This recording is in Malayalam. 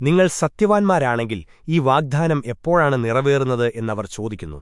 നിങ്ങൾ സത്യവാൻമാരാണെങ്കിൽ ഈ വാഗ്ദാനം എപ്പോഴാണ് നിറവേറുന്നത് എന്നവർ ചോദിക്കുന്നു.